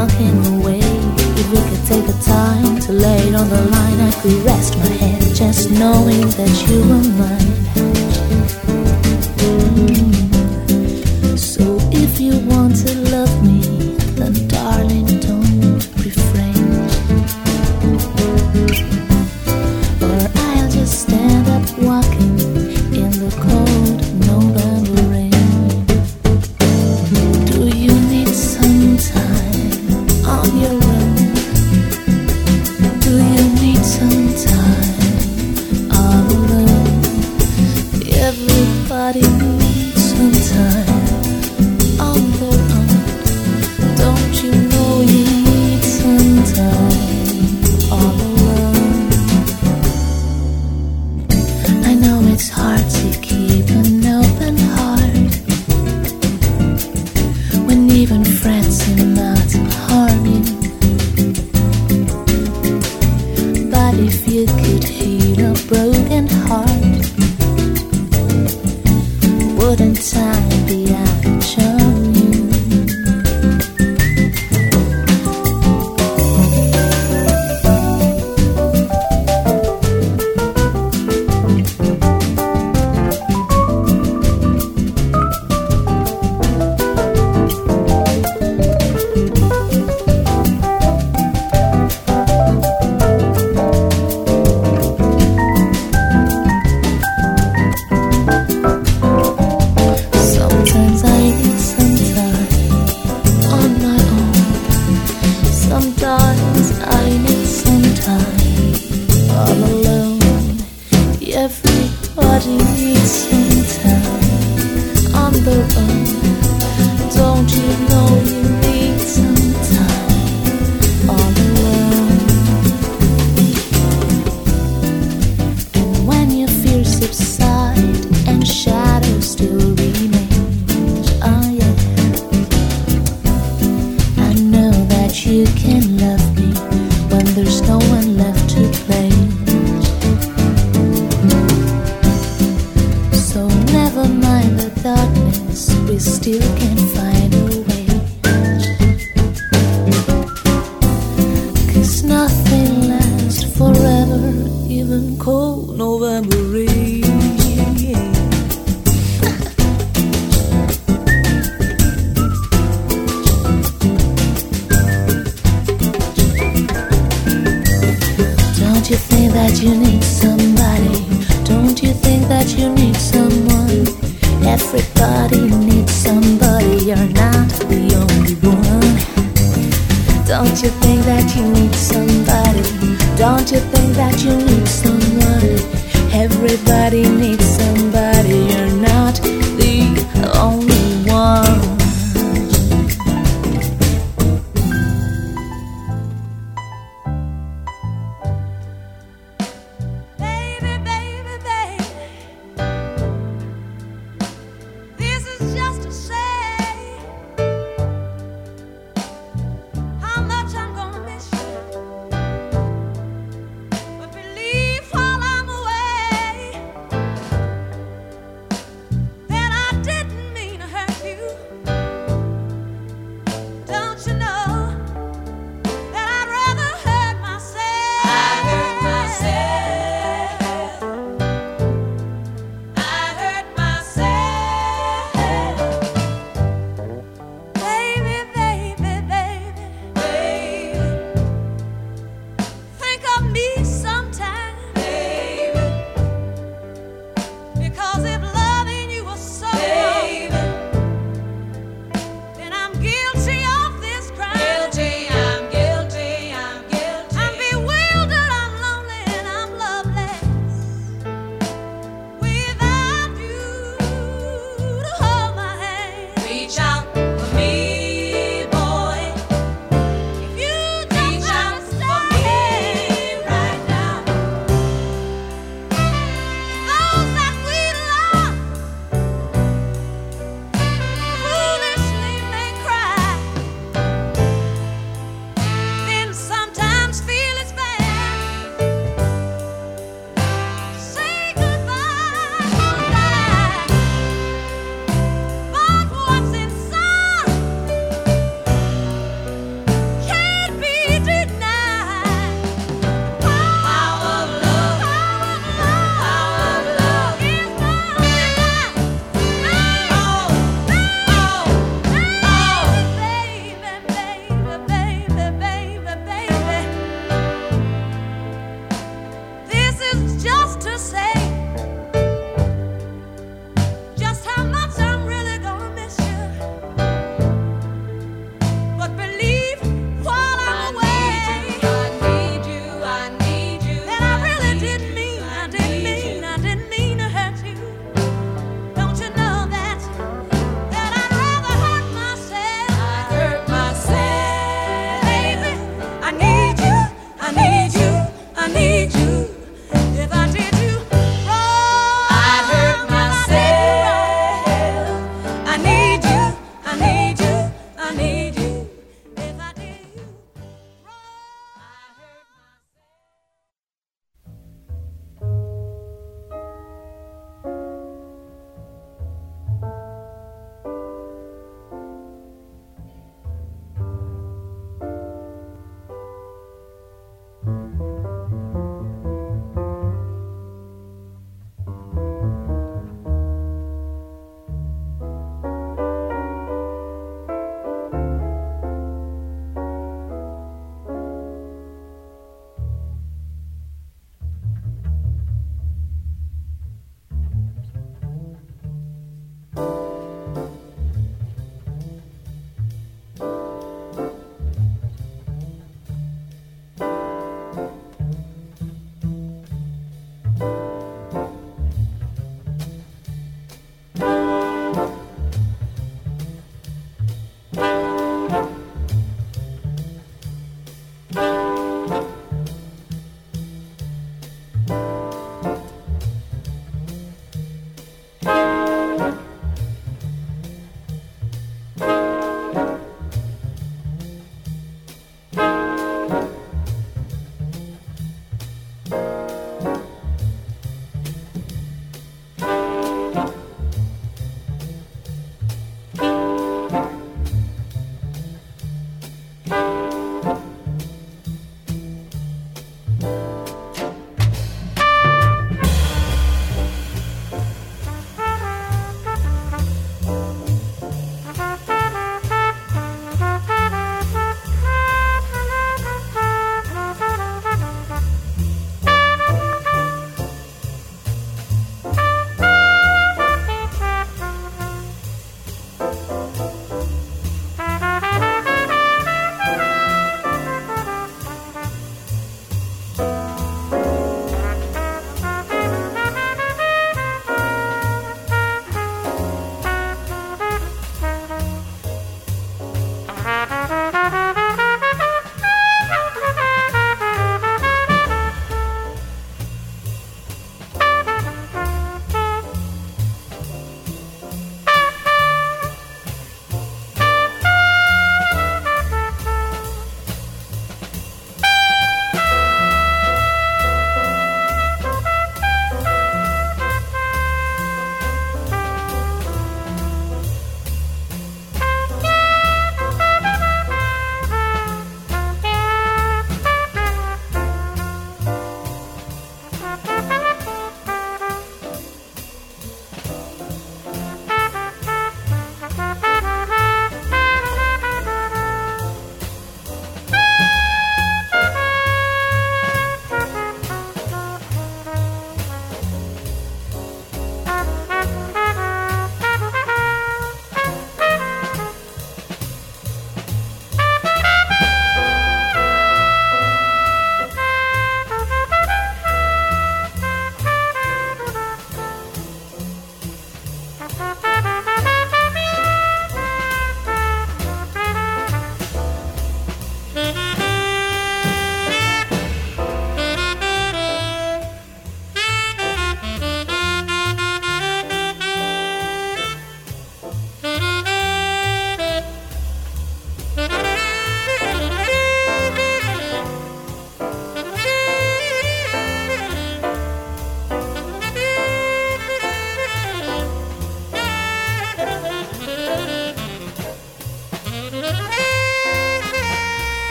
walking away. If we could take the time to lay it on the line, I could rest my head just knowing that you were mine.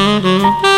Música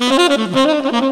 Allegheny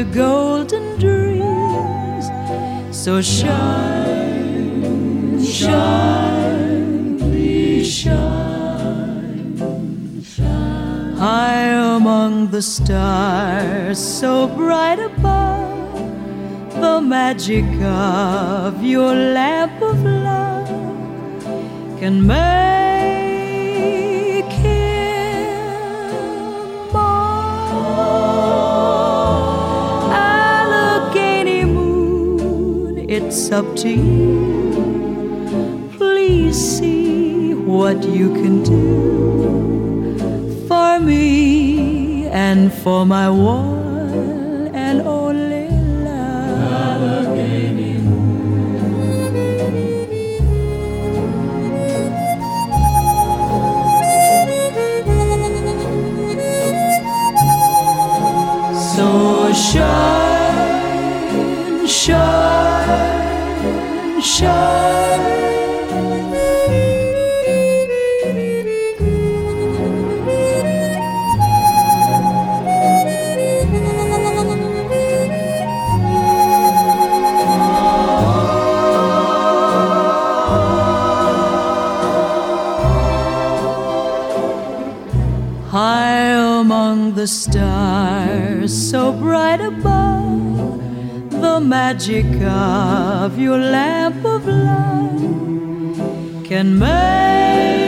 to golden dreams. So shine, shine, shine, shine. High among the stars, so bright above, the magic of your lamp of love can make it's up to you. Please see what you can do for me and for my one and only love. So shine, shine, the stars, so bright above, the magic of your lamp of love can make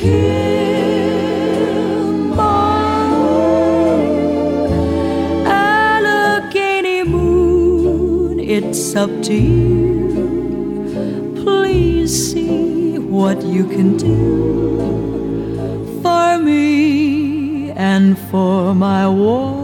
him mine. Allegheny moon, it's up to you. Please see what you can do for me and for my one